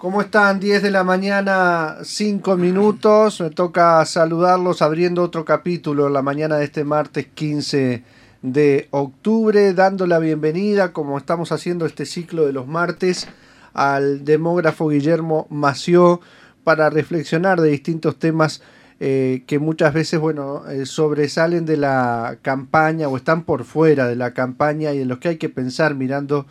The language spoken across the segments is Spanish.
¿Cómo están? 10 de la mañana, 5 minutos. Me toca saludarlos abriendo otro capítulo en la mañana de este martes 15 de octubre, dando la bienvenida, como estamos haciendo este ciclo de los martes, al demógrafo Guillermo Mació para reflexionar de distintos temas eh, que muchas veces, bueno, eh, sobresalen de la campaña o están por fuera de la campaña y en los que hay que pensar mirando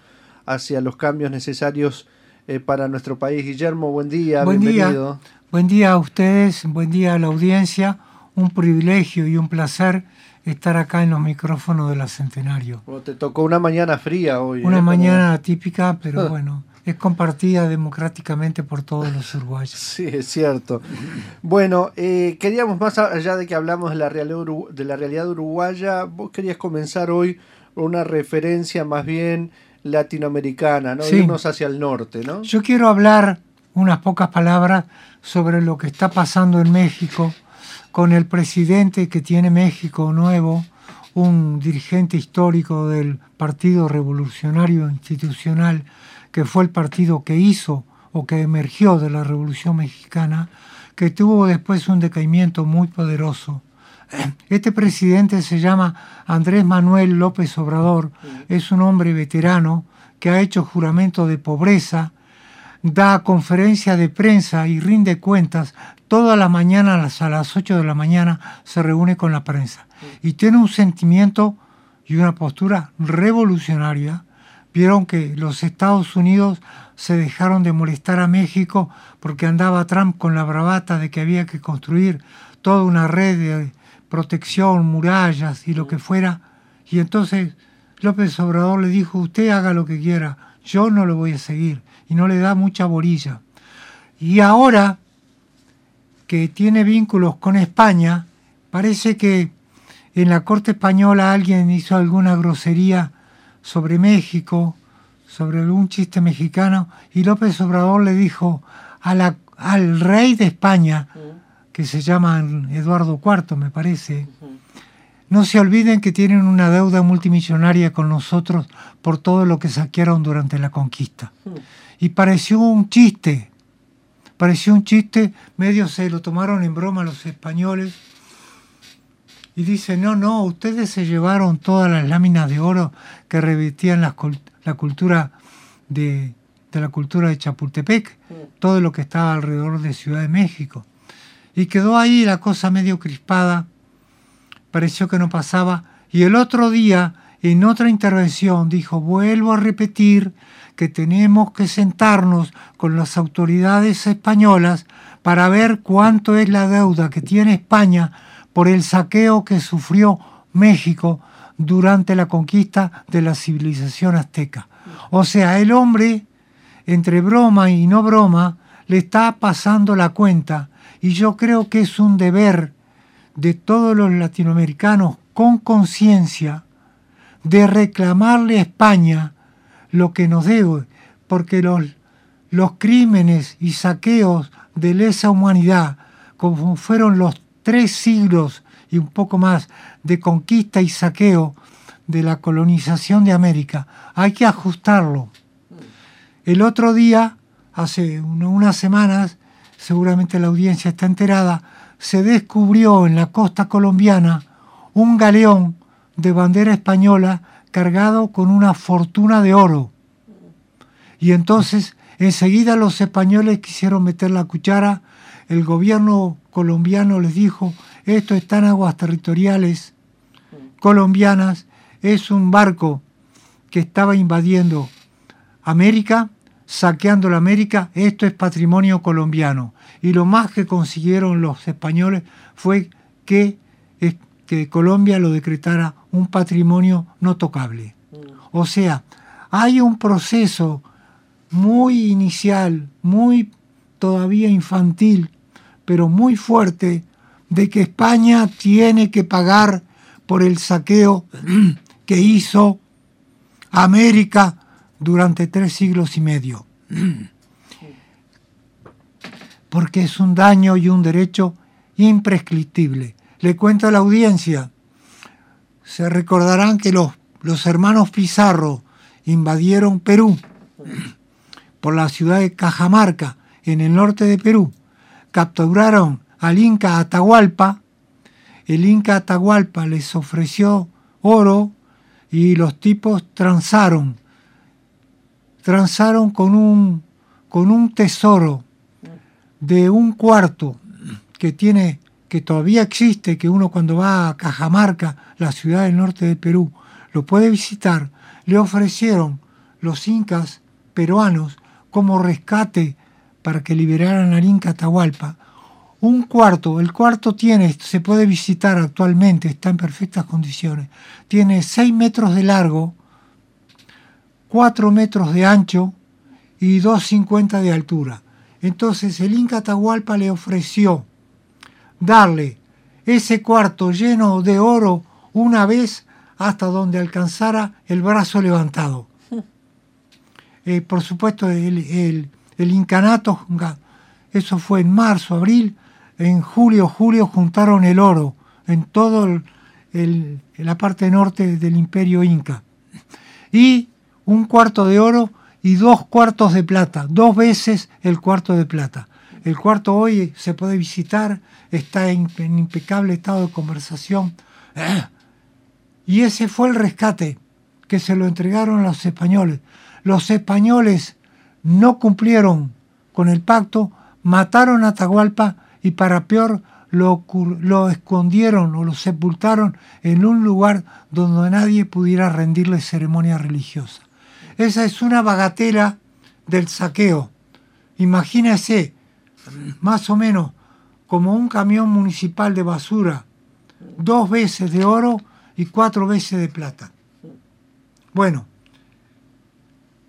hacia los cambios necesarios eh, para nuestro país. Guillermo, buen día, buen bienvenido. Día. Buen día a ustedes, buen día a la audiencia. Un privilegio y un placer estar acá en los micrófonos de la Centenario. te tocó una mañana fría hoy. Una mañana típica, pero bueno, es compartida democráticamente por todos los uruguayos. Sí, es cierto. Bueno, eh, queríamos más allá de que hablamos de la, realidad, de la realidad uruguaya, vos querías comenzar hoy una referencia más bien latinoamericana, ¿no? Irnos hacia el norte, ¿no? Yo quiero hablar unas pocas palabras sobre lo que está pasando en México con el presidente que tiene México nuevo, un dirigente histórico del Partido Revolucionario Institucional, que fue el partido que hizo o que emergió de la Revolución Mexicana, que tuvo después un decaimiento muy poderoso. Este presidente se llama Andrés Manuel López Obrador, es un hombre veterano que ha hecho juramento de pobreza, da conferencia de prensa y rinde cuentas. Toda la mañana a las 8 de la mañana se reúne con la prensa y tiene un sentimiento y una postura revolucionaria. Vieron que los Estados Unidos se dejaron de molestar a México porque andaba Trump con la bravata de que había que construir toda una red de protección, murallas y lo que fuera. Y entonces López Obrador le dijo, usted haga lo que quiera, yo no lo voy a seguir. Y no le da mucha borilla. Y ahora que tiene vínculos con España, parece que en la corte española alguien hizo alguna grosería sobre México, sobre algún chiste mexicano, y López Obrador le dijo al rey de España, que se llaman Eduardo IV, me parece. No se olviden que tienen una deuda multimillonaria con nosotros por todo lo que saquearon durante la conquista. Y pareció un chiste, pareció un chiste, medio se lo tomaron en broma los españoles. Y dice, no, no, ustedes se llevaron todas las láminas de oro que revitían la, la cultura de, de, la cultura de Chapultepec, todo lo que estaba alrededor de Ciudad de México. Y quedó ahí la cosa medio crispada, pareció que no pasaba, y el otro día, en otra intervención, dijo, vuelvo a repetir que tenemos que sentarnos con las autoridades españolas para ver cuánto es la deuda que tiene España por el saqueo que sufrió México durante la conquista de la civilización azteca. O sea, el hombre, entre broma y no broma, le está pasando la cuenta y yo creo que es un deber de todos los latinoamericanos con conciencia de reclamarle a España lo que nos debe, porque los, los crímenes y saqueos de lesa humanidad, como fueron los tres siglos y un poco más de conquista y saqueo de la colonización de América, hay que ajustarlo. El otro día, hace unas semanas, seguramente la audiencia está enterada, se descubrió en la costa colombiana un galeón de bandera española cargado con una fortuna de oro. Y entonces enseguida los españoles quisieron meter la cuchara, el gobierno colombiano les dijo, esto está en aguas territoriales colombianas, es un barco que estaba invadiendo América saqueando la América, esto es patrimonio colombiano. Y lo más que consiguieron los españoles fue que, que Colombia lo decretara un patrimonio no tocable. O sea, hay un proceso muy inicial, muy todavía infantil, pero muy fuerte, de que España tiene que pagar por el saqueo que hizo América durante tres siglos y medio. Porque es un daño y un derecho imprescriptible. Le cuento a la audiencia, se recordarán que los, los hermanos Pizarro invadieron Perú por la ciudad de Cajamarca, en el norte de Perú. Capturaron al Inca Atahualpa. El Inca Atahualpa les ofreció oro y los tipos transaron. Transaron con un, con un tesoro de un cuarto que tiene que todavía existe, que uno cuando va a Cajamarca, la ciudad del norte de Perú, lo puede visitar, le ofrecieron los incas peruanos como rescate para que liberaran al Inca Atahualpa. Un cuarto, el cuarto tiene, se puede visitar actualmente, está en perfectas condiciones. Tiene 6 metros de largo, 4 metros de ancho y 2,50 de altura. Entonces el Inca Atahualpa le ofreció darle ese cuarto lleno de oro una vez hasta donde alcanzara el brazo levantado. Eh, por supuesto, el, incanato, eso fue en marzo, abril, en julio, julio juntaron el oro en toda la parte norte del imperio inca. Y un cuarto de oro y dos cuartos de plata, dos veces el cuarto de plata. El cuarto hoy se puede visitar, está en, impecable estado de conversación. Y ese fue el rescate que se lo entregaron los españoles. Los españoles no cumplieron con el pacto, mataron a Atahualpa y para peor lo, escondieron o lo sepultaron en un lugar donde nadie pudiera rendirle ceremonia religiosa. Esa es una bagatela del saqueo. Imagínese, más o menos como un camión municipal de basura, dos veces de oro y cuatro veces de plata. Bueno,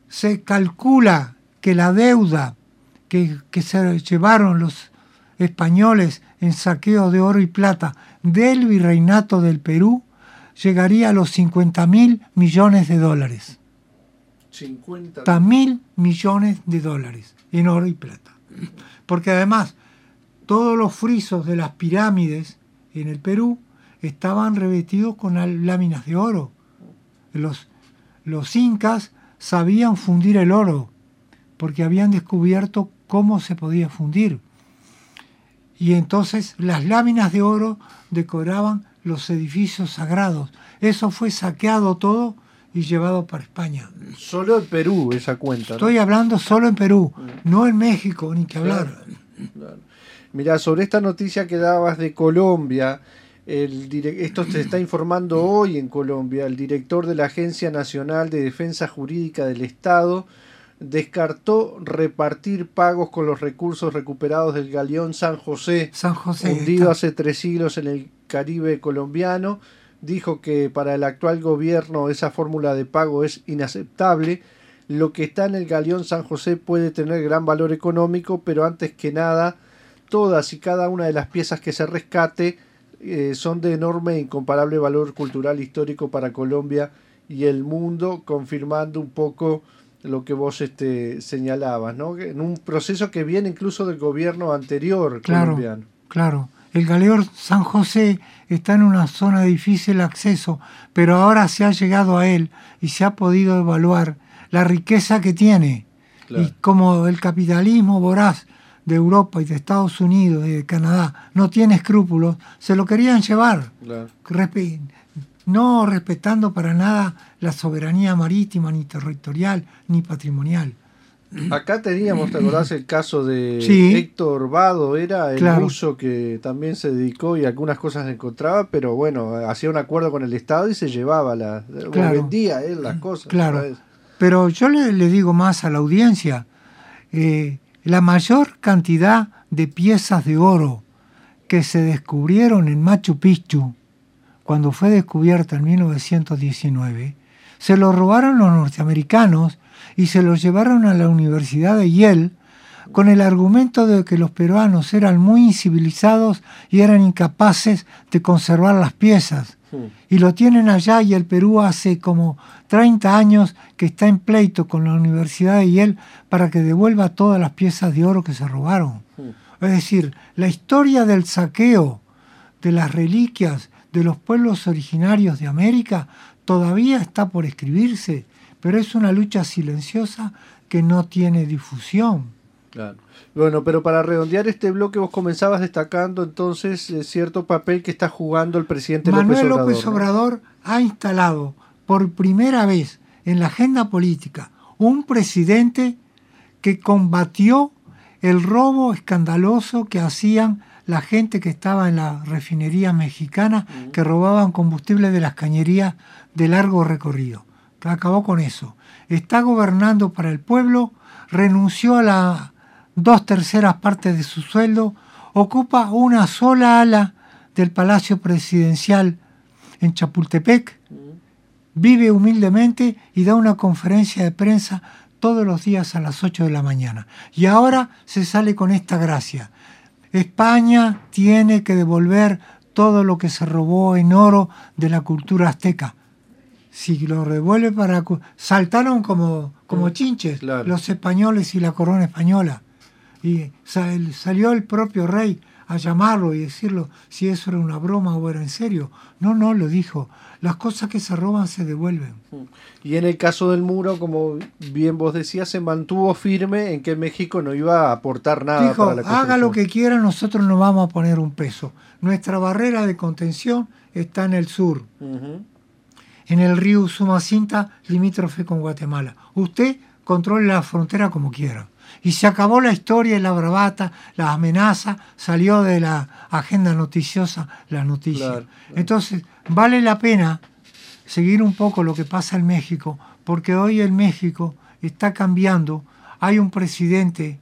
se calcula que la deuda que, se llevaron los españoles en saqueo de oro y plata del virreinato del Perú llegaría a los 50 mil millones de dólares. 50 mil millones de dólares en oro y plata. Porque además todos los frisos de las pirámides en el Perú estaban revestidos con láminas de oro. Los, los incas sabían fundir el oro porque habían descubierto cómo se podía fundir. Y entonces las láminas de oro decoraban los edificios sagrados. Eso fue saqueado todo y llevado para España. Solo en Perú esa cuenta. Estoy hablando solo en Perú, mm. no en México, ni que hablar. Mira, sobre esta noticia que dabas de Colombia, el esto se está informando hoy en Colombia. El director de la Agencia Nacional de Defensa Jurídica del Estado descartó repartir pagos con los recursos recuperados del galeón San José, San José hundido hace tres siglos en el Caribe colombiano. Dijo que para el actual gobierno esa fórmula de pago es inaceptable. Lo que está en el galeón San José puede tener gran valor económico, pero antes que nada todas y cada una de las piezas que se rescate eh, son de enorme e incomparable valor cultural histórico para Colombia y el mundo, confirmando un poco lo que vos este, señalabas, ¿no? En un proceso que viene incluso del gobierno anterior claro, colombiano. Claro, el galeón San José está en una zona de difícil acceso, pero ahora se ha llegado a él y se ha podido evaluar la riqueza que tiene. Y como el capitalismo voraz de Europa y de Estados Unidos y de Canadá no tiene escrúpulos, se lo querían llevar, no respetando para nada la soberanía marítima, ni territorial, ni patrimonial. Acá teníamos, ¿te acordás el caso de Héctor Vado? Era el uso que también se dedicó y algunas cosas encontraba, pero bueno, hacía un acuerdo con el Estado y se llevaba, la, vendía él las cosas. Claro, pero yo le, le, digo más a la audiencia, eh, la mayor cantidad de piezas de oro que se descubrieron en Machu Picchu, cuando fue descubierta en 1919, se lo robaron los norteamericanos y se los llevaron a la Universidad de Yale con el argumento de que los peruanos eran muy incivilizados y eran incapaces de conservar las piezas. Y lo tienen allá y el Perú hace como 30 años que está en pleito con la Universidad de Yale para que devuelva todas las piezas de oro que se robaron. Es decir, la historia del saqueo de las reliquias de los pueblos originarios de América todavía está por escribirse, pero es una lucha silenciosa que no tiene difusión. Claro. Bueno, pero para redondear este bloque vos comenzabas destacando entonces eh, cierto papel que está jugando el presidente Manuel López Obrador. López Obrador ha instalado por primera vez en la agenda política un presidente que combatió el robo escandaloso que hacían la gente que estaba en la refinería mexicana, que robaban combustible de las cañerías de largo recorrido. Acabó con eso. Está gobernando para el pueblo, renunció a la dos terceras partes de su sueldo, ocupa una sola ala del Palacio Presidencial en Chapultepec, vive humildemente y da una conferencia de prensa todos los días a las 8 de la mañana. Y ahora se sale con esta gracia. España tiene que devolver todo lo que se robó en oro de la cultura azteca. Si lo devuelve para... Saltaron como, como mm, chinches los españoles y la corona española. Y salió el propio rey a llamarlo y decirlo si eso era una broma o era en serio. No, no, lo dijo. Las cosas que se roban se devuelven. Mm. Y en el caso del muro, como bien vos decías, se mantuvo firme en que México no iba a aportar nada. Dijo, haga lo que quiera, nosotros no vamos a poner un peso. Nuestra barrera de contención está en el sur, en el río Sumacinta, limítrofe con Guatemala. Usted controle la frontera como quiera. Y se acabó la historia y la bravata, la amenaza, salió de la agenda noticiosa la noticia. Entonces, vale la pena seguir un poco lo que pasa en México, porque hoy el México está cambiando. Hay un presidente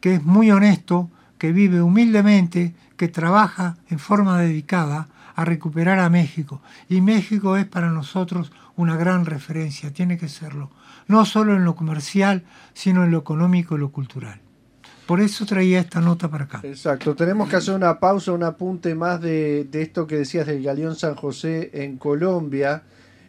que es muy honesto, que vive humildemente, que trabaja en forma dedicada a recuperar a México. Y México es para nosotros una gran referencia, tiene que serlo no solo en lo comercial, sino en lo económico y lo cultural. Por eso traía esta nota para acá. Exacto, tenemos que hacer una pausa, un apunte más de, esto que decías del Galeón San José en Colombia.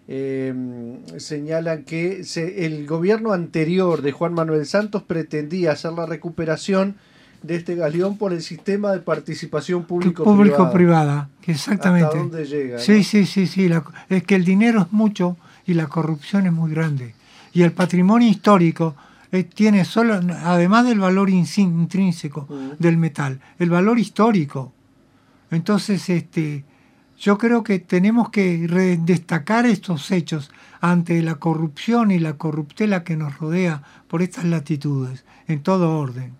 Em, señalan que el gobierno anterior de Juan Manuel Santos pretendía hacer la recuperación de este galeón por el sistema de participación público-privada. Público-privada, exactamente. ¿Hasta dónde llega? Sí, sí, sí, sí. es que el dinero es mucho y la corrupción es muy grande. Y el patrimonio histórico eh, tiene solo, además del valor intrínseco del metal, el valor histórico. Entonces, este, yo creo que tenemos que destacar estos hechos ante la corrupción y la corruptela que nos rodea por estas latitudes, en todo orden.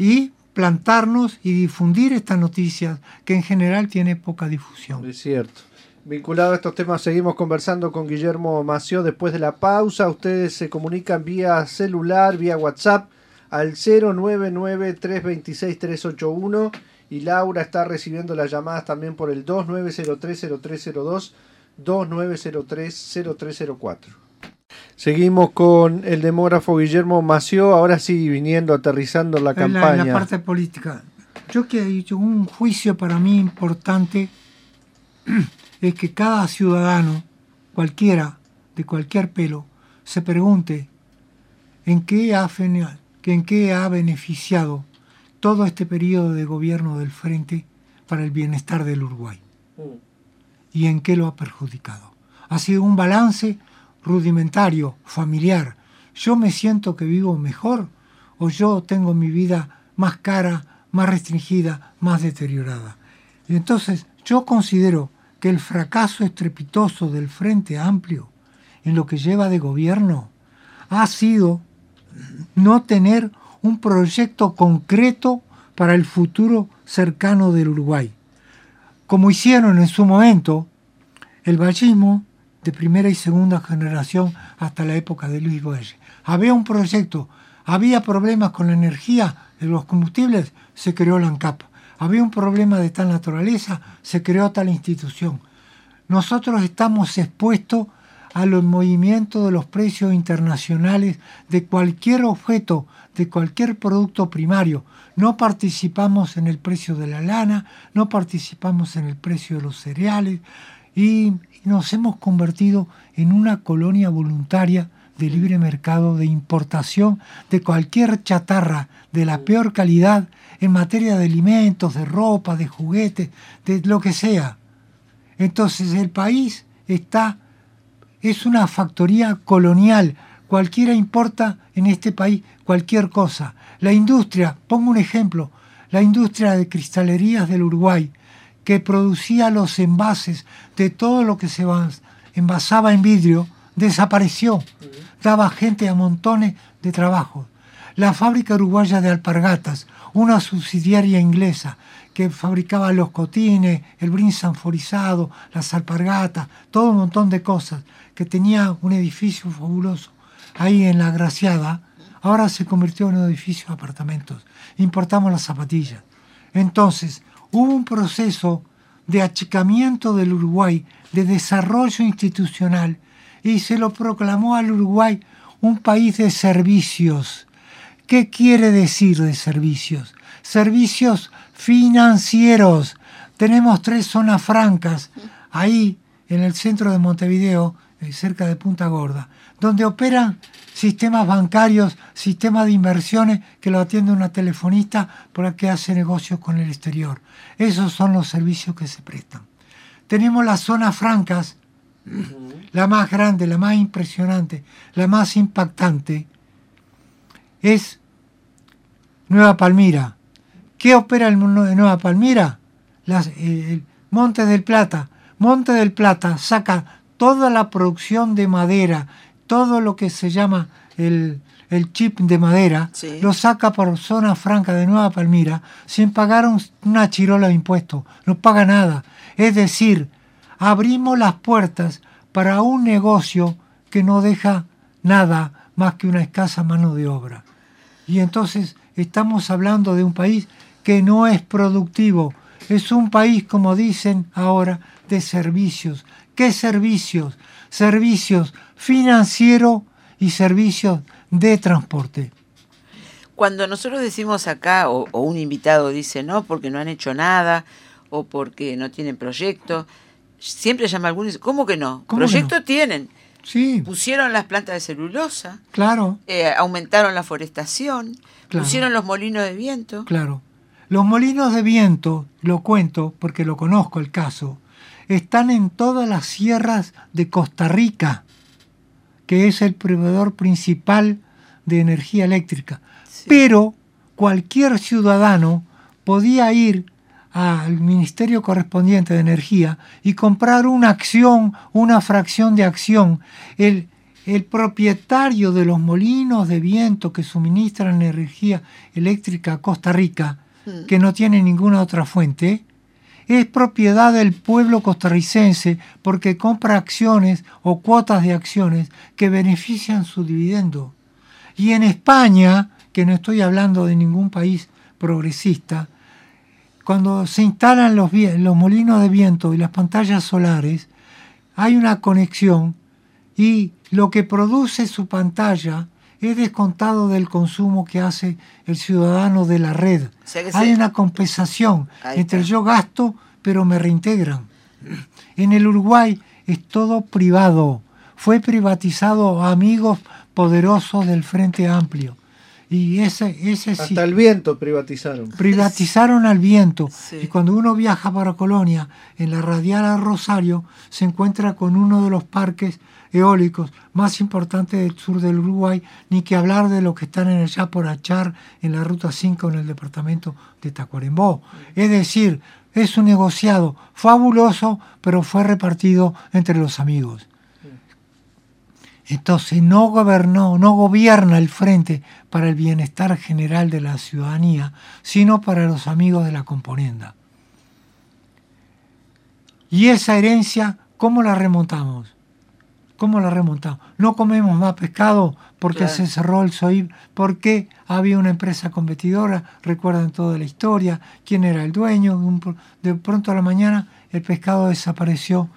Y plantarnos y difundir estas noticias que en general tiene poca difusión. Es cierto. Vinculado a estos temas, seguimos conversando con Guillermo Mació después de la pausa. Ustedes se comunican vía celular, vía WhatsApp al 099-326-381 y Laura está recibiendo las llamadas también por el 2903-0302, 2903-0304. Seguimos con el demógrafo Guillermo Mació, ahora sí viniendo, aterrizando la campaña. En la parte política. Yo que he dicho un juicio para mí importante es que cada ciudadano, cualquiera, de cualquier pelo, se pregunte en qué ha, en qué ha beneficiado todo este periodo de gobierno del Frente para el bienestar del Uruguay mm. y en qué lo ha perjudicado. Ha sido un balance rudimentario, familiar. Yo me siento que vivo mejor o yo tengo mi vida más cara, más restringida, más deteriorada. Y entonces yo considero que el fracaso estrepitoso del Frente Amplio en lo que lleva de gobierno ha sido no tener un proyecto concreto para el futuro cercano del Uruguay, como hicieron en su momento el vallismo de primera y segunda generación hasta la época de Luis Boelle. Había un proyecto, había problemas con la energía de los combustibles, se creó la ANCAP había un problema de tal naturaleza, se creó tal institución. Nosotros estamos expuestos a los movimientos de los precios internacionales de cualquier objeto, de cualquier producto primario. No participamos en el precio de la lana, no participamos en el precio de los cereales y nos hemos convertido en una colonia voluntaria de libre mercado, de importación de cualquier chatarra de la peor calidad en materia de alimentos, de ropa, de juguetes, de lo que sea. Entonces el país está, es una factoría colonial Cualquiera importa en este país cualquier cosa. La industria, pongo un ejemplo, la industria de cristalerías del Uruguay, que producía los envases de todo lo que se envasaba en vidrio, desapareció. Daba gente a montones de trabajo. La fábrica uruguaya de alpargatas, una subsidiaria inglesa que fabricaba los cotines, el brin sanforizado, las alpargatas, todo un montón de cosas, que tenía un edificio fabuloso ahí en la Graciada, ahora se convirtió en un edificio de apartamentos. Importamos las zapatillas. Entonces, hubo un proceso de achicamiento del Uruguay, de desarrollo institucional, y se lo proclamó al Uruguay un país de servicios. ¿Qué quiere decir de servicios? Servicios financieros. Tenemos tres zonas francas ahí en el centro de Montevideo, cerca de Punta Gorda donde operan sistemas bancarios, sistemas de inversiones que lo atiende una telefonista por la que hace negocios con el exterior. Esos son los servicios que se prestan. Tenemos las zonas francas, la más grande, la más impresionante, la más impactante, es Nueva Palmira. ¿Qué opera el de Nueva Palmira? el Monte del Plata. Monte del Plata saca toda la producción de madera todo lo que se llama el, chip de madera, lo saca por zona franca de Nueva Palmira sin pagar una chirola de impuestos, no paga nada. Es decir, abrimos las puertas para un negocio que no deja nada más que una escasa mano de obra. Y entonces estamos hablando de un país que no es productivo, es un país, como dicen ahora, de servicios. ¿Qué servicios? Servicios financiero y servicios de transporte. Cuando nosotros decimos acá, o, un invitado dice no, porque no han hecho nada, o porque no tienen proyecto, siempre llama a alguno y dice, ¿cómo que no? Proyecto tienen. Sí. Pusieron las plantas de celulosa. Claro. Eh, aumentaron la forestación. Pusieron los molinos de viento. Claro. Los molinos de viento, lo cuento porque lo conozco el caso, están en todas las sierras de Costa Rica que es el proveedor principal de energía eléctrica. Pero cualquier ciudadano podía ir al ministerio correspondiente de energía y comprar una acción, una fracción de acción. El, el propietario de los molinos de viento que suministran energía eléctrica a Costa Rica, mm. que no tiene ninguna otra fuente, es propiedad del pueblo costarricense porque compra acciones o cuotas de acciones que benefician su dividendo. Y en España, que no estoy hablando de ningún país progresista, cuando se instalan los, los molinos de viento y las pantallas solares, hay una conexión y lo que produce su pantalla es descontado del consumo que hace el ciudadano de la red. Hay una compensación entre yo gasto, pero me reintegran. En el Uruguay es todo privado. Fue privatizado a amigos poderosos del Frente Amplio. Y ese, ese Hasta el viento privatizaron. Privatizaron al viento. Y cuando uno viaja para Colonia, en la radial a Rosario, se encuentra con uno de los parques eólicos más importantes del sur del Uruguay, ni que hablar de lo que están en el Achar, en la Ruta 5, en el departamento de Tacuarembó. Es decir, es un negociado fabuloso, pero fue repartido entre los amigos. Entonces no gobernó, no gobierna el frente para el bienestar general de la ciudadanía, sino para los amigos de la componenda. Y esa herencia, ¿cómo la remontamos? ¿Cómo la remontamos? No comemos más pescado porque se cerró el SOIB, porque había una empresa competidora, recuerdan toda la historia, quién era el dueño, de pronto a la mañana el pescado desapareció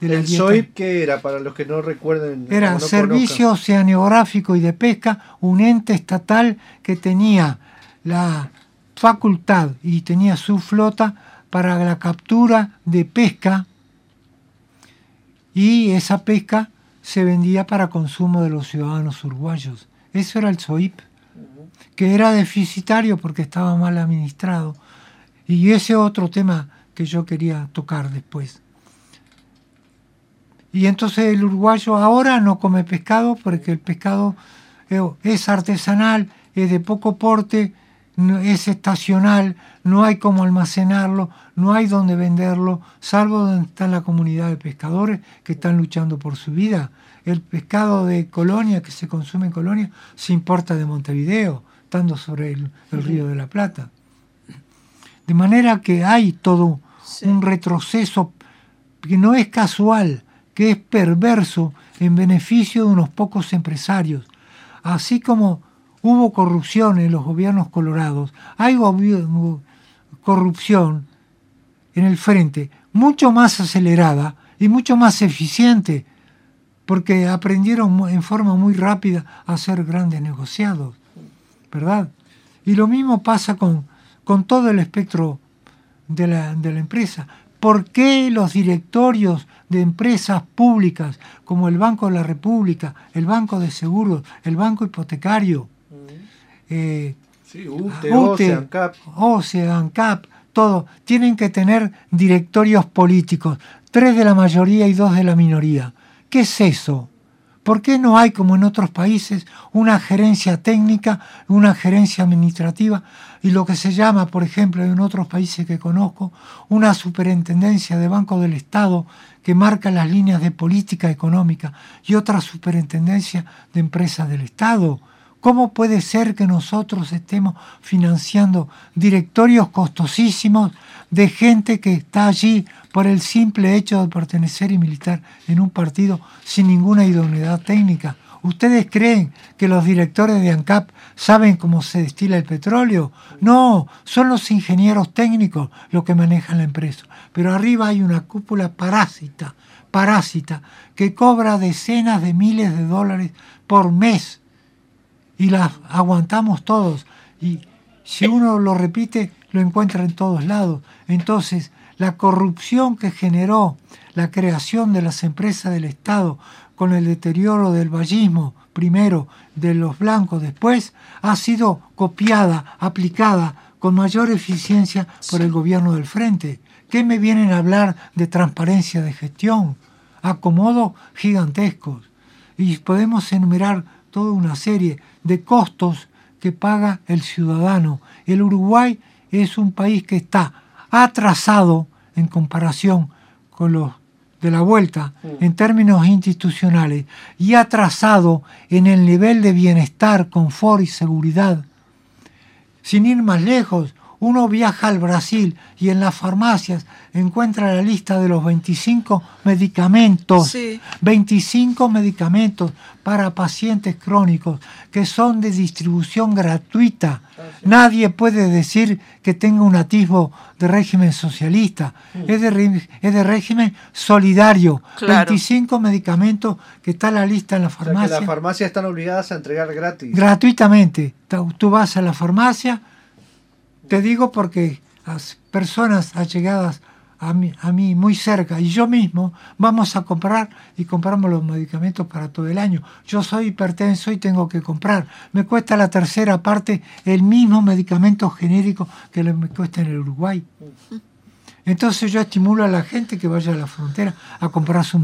¿El SOIP qué era? Para los que no recuerden. Era Servicio Oceanográfico y de Pesca, un ente estatal que tenía la facultad y tenía su flota para la captura de pesca y esa pesca se vendía para consumo de los ciudadanos uruguayos. Eso era el SOIP, que era deficitario porque estaba mal administrado. Y ese otro tema que yo quería tocar después. Y entonces el uruguayo ahora no come pescado porque el pescado eh, es artesanal, es de poco porte, es estacional, no hay cómo almacenarlo, no hay dónde venderlo, salvo donde está la comunidad de pescadores que están luchando por su vida. El pescado de Colonia, que se consume en Colonia, se importa de Montevideo, estando sobre el, río de la Plata. De manera que hay todo un retroceso que no es casual, que es perverso en beneficio de unos pocos empresarios. Así como hubo corrupción en los gobiernos colorados, hay corrupción en el frente mucho más acelerada y mucho más eficiente, porque aprendieron en forma muy rápida a ser grandes negociados, ¿verdad? Y lo mismo pasa con, con todo el espectro de la, de la empresa. ¿Por qué los directorios de empresas públicas como el Banco de la República, el Banco de Seguros, el Banco Hipotecario, eh, UTE, OCEANCAP. todo, tienen que tener directorios políticos, tres de la mayoría y dos de la minoría. ¿Qué es eso? ¿Por qué no hay, como en otros países, una gerencia técnica, una gerencia administrativa y lo que se llama, por ejemplo, en otros países que conozco, una superintendencia de Banco del Estado que marca las líneas de política económica y otra superintendencia de empresas del Estado? ¿Cómo puede ser que nosotros estemos financiando directorios costosísimos de gente que está allí por el simple hecho de pertenecer y militar en un partido sin ninguna idoneidad técnica? ¿Ustedes creen que los directores de ANCAP saben cómo se destila el petróleo? No, son los ingenieros técnicos los que manejan la empresa. Pero arriba hay una cúpula parásita, parásita, que cobra decenas de miles de dólares por mes y las aguantamos todos. Y si uno lo repite, lo encuentra en todos lados. Entonces, la corrupción que generó la creación de las empresas del Estado con el deterioro del vallismo, primero de los blancos después, ha sido copiada, aplicada con mayor eficiencia por el gobierno del frente. ¿Qué me vienen a hablar de transparencia de gestión? Acomodo gigantescos. Y podemos enumerar toda una serie de costos que paga el ciudadano. El Uruguay es un país que está atrasado en comparación con los de la vuelta mm. en términos institucionales y atrasado en el nivel de bienestar, confort y seguridad. Sin ir más lejos, uno viaja al Brasil y en las farmacias encuentra la lista de los 25 medicamentos, 25 medicamentos para pacientes crónicos que son de distribución gratuita. Nadie puede decir que tenga un atisbo de régimen socialista, es, de, es, de, régimen solidario. 25 medicamentos que está la lista en la farmacia. las farmacias están obligadas a entregar gratis. Gratuitamente. Tú vas a la farmacia, te digo porque las personas allegadas a mí, a mí muy cerca y yo mismo vamos a comprar y compramos los medicamentos para todo el año. Yo soy hipertenso y tengo que comprar. Me cuesta la tercera parte el mismo medicamento genérico que me cuesta en el Uruguay. Entonces yo estimulo a la gente que vaya a la frontera a comprar su,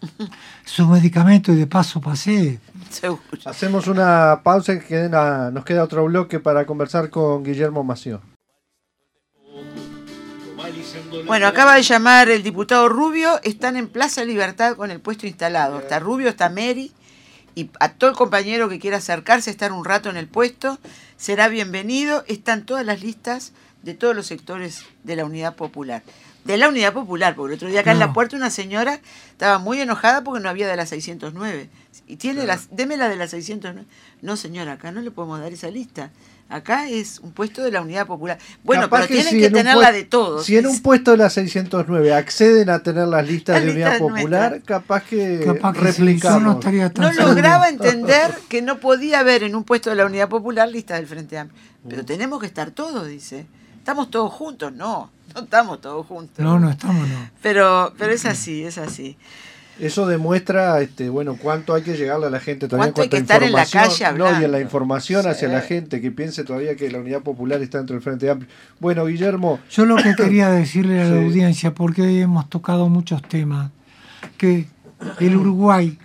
su medicamento y de paso pase. Hacemos una pausa y nos queda otro bloque para conversar con Guillermo Mació. Bueno, acaba de llamar el diputado Rubio, están en Plaza Libertad con el puesto instalado. Está Rubio, está Mary, y a todo el compañero que quiera acercarse, estar un rato en el puesto, será bienvenido. Están todas las listas de todos los sectores de la Unidad Popular. De la Unidad Popular, porque el otro día acá en la puerta una señora estaba muy enojada porque no había de la 609. Y tiene las, deme la de la 609. No, señora, acá no le podemos dar esa lista. Acá es un puesto de la Unidad Popular. Bueno, pero tienen que tenerla de todos. Si en un puesto de la 609 acceden a tener las listas de Unidad Popular, capaz que, replicamos. no, lograba entender que no podía haber en un puesto de la Unidad Popular listas del Frente Amplio. Pero tenemos que estar todos, dice. ¿Estamos todos juntos? No, no estamos todos juntos. No, no estamos, no. Pero, pero es así, es así. Eso demuestra, este, bueno, cuánto hay que llegarle a la gente también. Cuánto hay que estar en la calle No, y en la información hacia la gente que piense todavía que la Unidad Popular está dentro del Frente Amplio. Bueno, Guillermo. Yo lo que quería decirle a la audiencia, porque hoy hemos tocado muchos temas, que el Uruguay,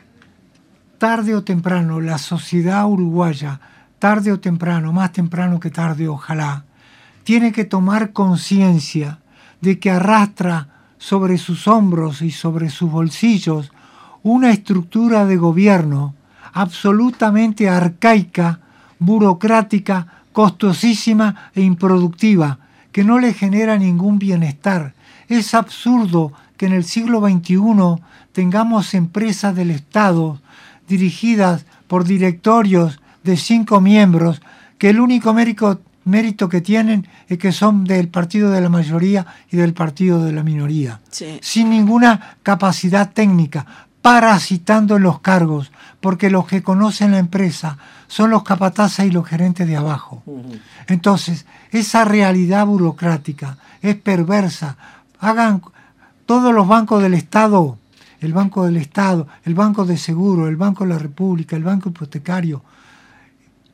tarde o temprano, la sociedad uruguaya, tarde o temprano, más temprano que tarde, ojalá, tiene que tomar conciencia de que arrastra sobre sus hombros y sobre sus bolsillos una estructura de gobierno absolutamente arcaica, burocrática, costosísima e improductiva, que no le genera ningún bienestar. Es absurdo que en el siglo XXI tengamos empresas del Estado dirigidas por directorios de cinco miembros, que el único mérito, mérito que tienen es que son del partido de la mayoría y del partido de la minoría, sin ninguna capacidad técnica, parasitando en los cargos, porque los que conocen la empresa son los capatazas y los gerentes de abajo. Entonces, esa realidad burocrática es perversa. Hagan todos los bancos del Estado, el Banco del Estado, el Banco de Seguro, el Banco de la República, el Banco Hipotecario,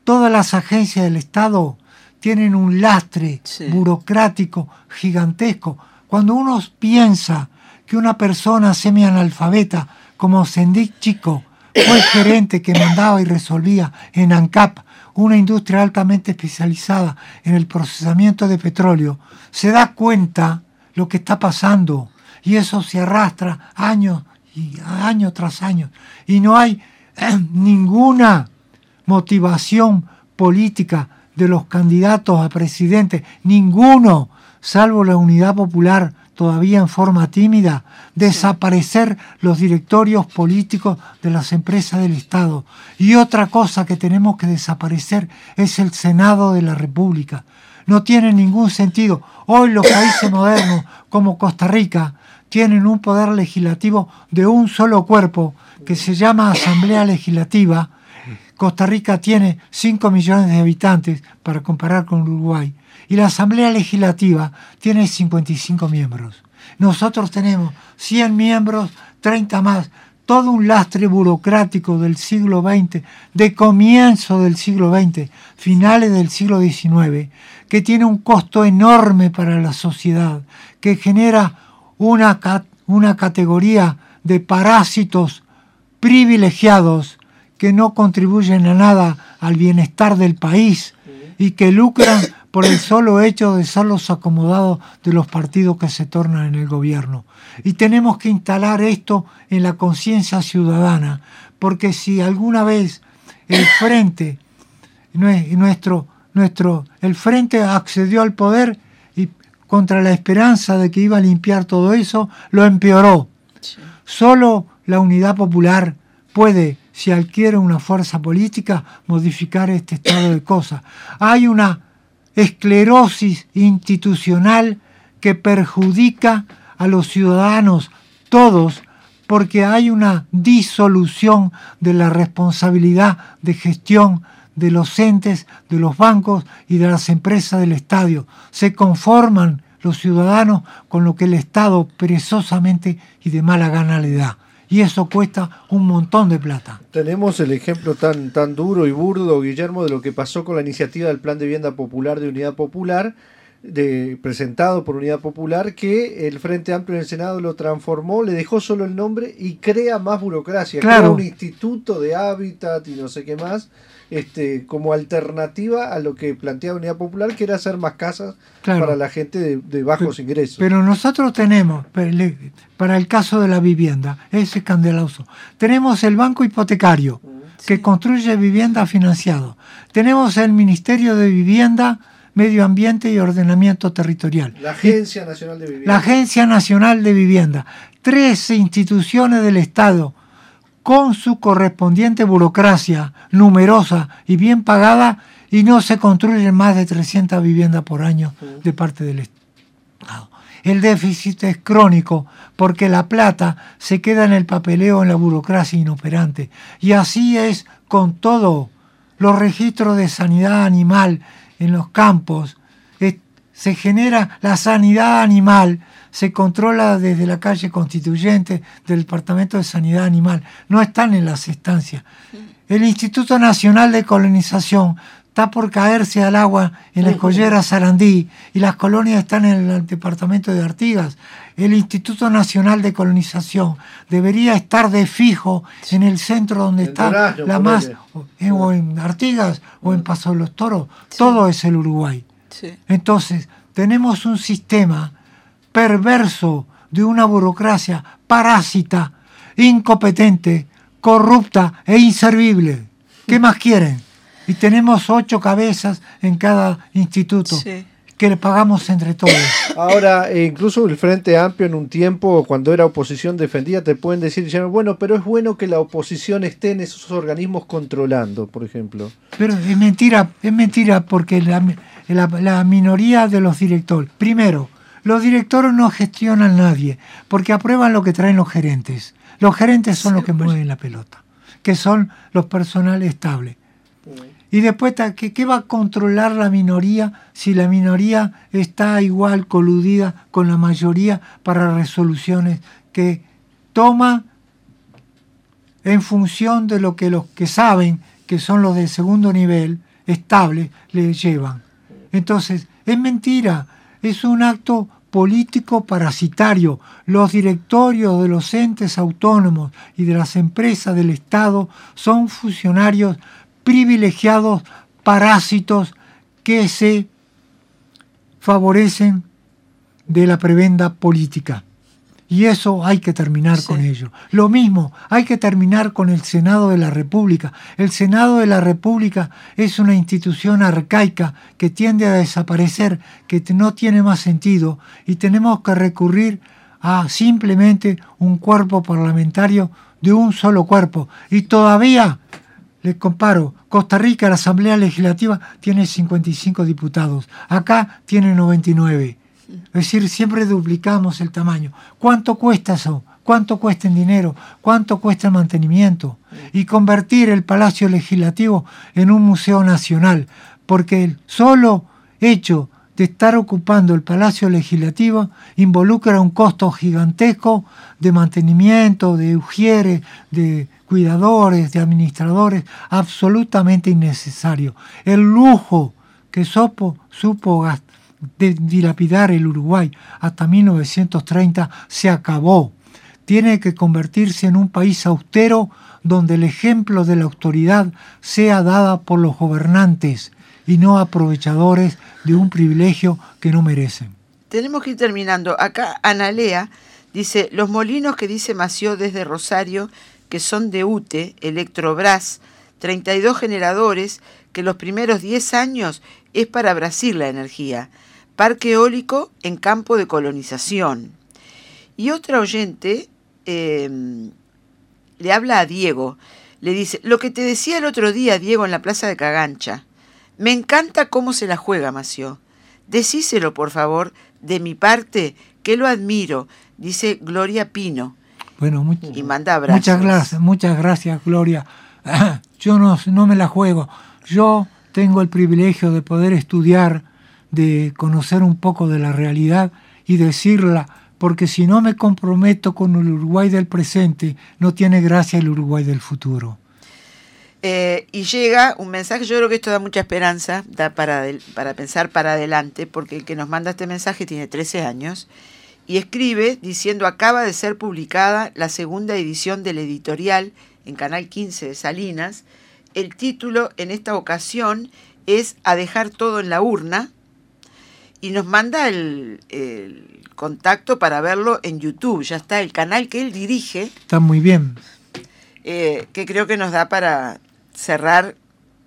todas las agencias del Estado tienen un lastre burocrático gigantesco. Cuando uno piensa que una persona semi-analfabeta como Sendik Chico fue gerente que mandaba y resolvía en ANCAP, una industria altamente especializada en el procesamiento de petróleo, se da cuenta lo que está pasando y eso se arrastra años y año tras año y no hay eh, ninguna motivación política de los candidatos a presidente, ninguno, salvo la Unidad Popular todavía en forma tímida, desaparecer los directorios políticos de las empresas del Estado. Y otra cosa que tenemos que desaparecer es el Senado de la República. No tiene ningún sentido. Hoy los países modernos, como Costa Rica, tienen un poder legislativo de un solo cuerpo que se llama Asamblea Legislativa. Costa Rica tiene 5 millones de habitantes para comparar con Uruguay y la Asamblea Legislativa tiene 55 miembros. Nosotros tenemos 100 miembros, 30 más, todo un lastre burocrático del siglo XX, de comienzo del siglo XX, finales del siglo XIX, que tiene un costo enorme para la sociedad, que genera una, una categoría de parásitos privilegiados que no contribuyen a nada al bienestar del país y que lucran por el solo hecho de ser los acomodados de los partidos que se tornan en el gobierno. Y tenemos que instalar esto en la conciencia ciudadana, porque si alguna vez el frente, nuestro, nuestro, el frente accedió al poder y contra la esperanza de que iba a limpiar todo eso, lo empeoró. Solo la unidad popular puede, si adquiere una fuerza política, modificar este estado de cosas. Hay una esclerosis institucional que perjudica a los ciudadanos todos porque hay una disolución de la responsabilidad de gestión de los entes, de los bancos y de las empresas del Estado. Se conforman los ciudadanos con lo que el Estado perezosamente y de mala gana le da y eso cuesta un montón de plata. Tenemos el ejemplo tan, tan duro y burdo, Guillermo, de lo que pasó con la iniciativa del Plan de Vivienda Popular de Unidad Popular, de, presentado por Unidad Popular, que el Frente Amplio en el Senado lo transformó, le dejó solo el nombre y crea más burocracia, crea un instituto de hábitat y no sé qué más este, como alternativa a lo que planteaba Unidad Popular, que era hacer más casas para la gente de, bajos ingresos. Pero nosotros tenemos, para el caso de la vivienda, es escandaloso, tenemos el banco hipotecario mm, que construye vivienda financiado, tenemos el Ministerio de Vivienda, Medio Ambiente y Ordenamiento Territorial. La Agencia Nacional de Vivienda. La Agencia Nacional de Vivienda. Tres instituciones del Estado con su correspondiente burocracia numerosa y bien pagada y no se construyen más de 300 viviendas por año de parte del Estado. El déficit es crónico porque la plata se queda en el papeleo, en la burocracia inoperante. Y así es con todo. Los registros de sanidad animal en los campos. Se genera la sanidad animal se controla desde la calle constituyente del Departamento de Sanidad Animal, no están en las estancias. El Instituto Nacional de Colonización está por caerse al agua en la escollera Sarandí y las colonias están en el departamento de Artigas. El Instituto Nacional de Colonización debería estar de fijo en el centro donde está la más, o en Artigas o en Paso de los Toros. Todo es el Uruguay. Entonces, tenemos un sistema perverso de una burocracia parásita, incompetente, corrupta e inservible. ¿Qué más quieren? Y tenemos ocho cabezas en cada instituto. Que le pagamos entre todos. Ahora, eh, incluso el Frente Amplio en un tiempo, cuando era oposición defendía, te pueden decir, bueno, pero es bueno que la oposición esté en esos organismos controlando, por ejemplo. Pero es mentira, es mentira porque la, la minoría de los directores, primero, los directores no gestionan a nadie, porque aprueban lo que traen los gerentes. Los gerentes son los que pues. mueven la pelota, que son los personales estables. Y después, ¿qué, ¿qué, va a controlar la minoría si la minoría está igual coludida con la mayoría para resoluciones que toma en función de lo que los que saben, que son los de segundo nivel, estable, le llevan? Entonces, es mentira, es un acto político parasitario. Los directorios de los entes autónomos y de las empresas del Estado son funcionarios privilegiados, parásitos que se favorecen de la prebenda política. Y eso hay que terminar con ello. Lo mismo, hay que terminar con el Senado de la República. El Senado de la República es una institución arcaica que tiende a desaparecer, que no tiene más sentido y tenemos que recurrir a simplemente un cuerpo parlamentario de un solo cuerpo. Y todavía, les comparo, Costa Rica, la Asamblea Legislativa, tiene 55 diputados. Acá tiene 99 es decir, siempre duplicamos el tamaño. ¿Cuánto cuesta eso? ¿Cuánto cuesta en dinero? ¿Cuánto cuesta el mantenimiento? Y convertir el Palacio Legislativo en un museo nacional, porque el solo hecho de estar ocupando el Palacio Legislativo involucra un costo gigantesco de mantenimiento, de ugieres, de cuidadores, de administradores, absolutamente innecesario. El lujo que Sopo supo de dilapidar el Uruguay hasta 1930 se acabó. Tiene que convertirse en un país austero donde el ejemplo de la autoridad sea dada por los gobernantes y no aprovechadores de un privilegio que no merecen. Tenemos que ir terminando. Acá Analea dice, los molinos que dice Mació desde Rosario, que son de UTE, Electrobras, 32 generadores, que los primeros 10 años es para Brasil la energía parque eólico en campo de colonización. Y otra oyente em, le habla a Diego, le dice, lo que te decía el otro día, Diego, en la plaza de Cagancha, me encanta cómo se la juega, Mació. Decíselo, por favor, de mi parte, que lo admiro, dice Gloria Pino. Bueno, y manda Muchas gracias, muchas gracias, Gloria. Yo no, no me la juego. Yo tengo el privilegio de poder estudiar de conocer un poco de la realidad y decirla, porque si no me comprometo con el Uruguay del presente, no tiene gracia el Uruguay del futuro. Eh, y llega un mensaje, yo creo que esto da mucha esperanza, da para, para pensar para adelante, porque el que nos manda este mensaje tiene 13 años y escribe diciendo acaba de ser publicada la segunda edición del editorial en Canal 15 de Salinas. El título en esta ocasión es A dejar todo en la urna, y nos manda el, contacto para verlo en YouTube. Ya está el canal que él dirige. Está muy bien. Eh, que creo que nos da para cerrar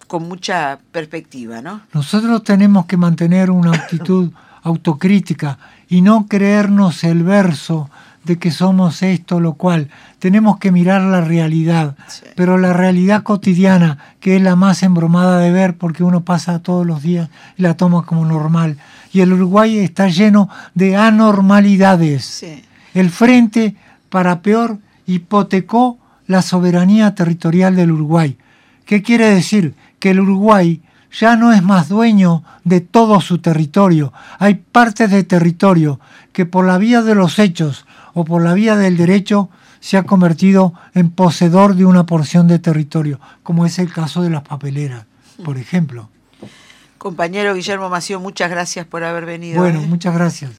con mucha perspectiva, ¿no? Nosotros tenemos que mantener una actitud autocrítica y no creernos el verso de que somos esto, lo cual. Tenemos que mirar la realidad, pero la realidad cotidiana, que es la más embromada de ver porque uno pasa todos los días y la toma como normal. Y el Uruguay está lleno de anormalidades. El Frente, para peor, hipotecó la soberanía territorial del Uruguay. ¿Qué quiere decir? Que el Uruguay ya no es más dueño de todo su territorio. Hay partes de territorio que por la vía de los hechos o por la vía del derecho se ha convertido en poseedor de una porción de territorio, como es el caso de las papeleras, por ejemplo. Compañero Guillermo Mació, muchas gracias por haber venido. Bueno, ¿eh? muchas gracias.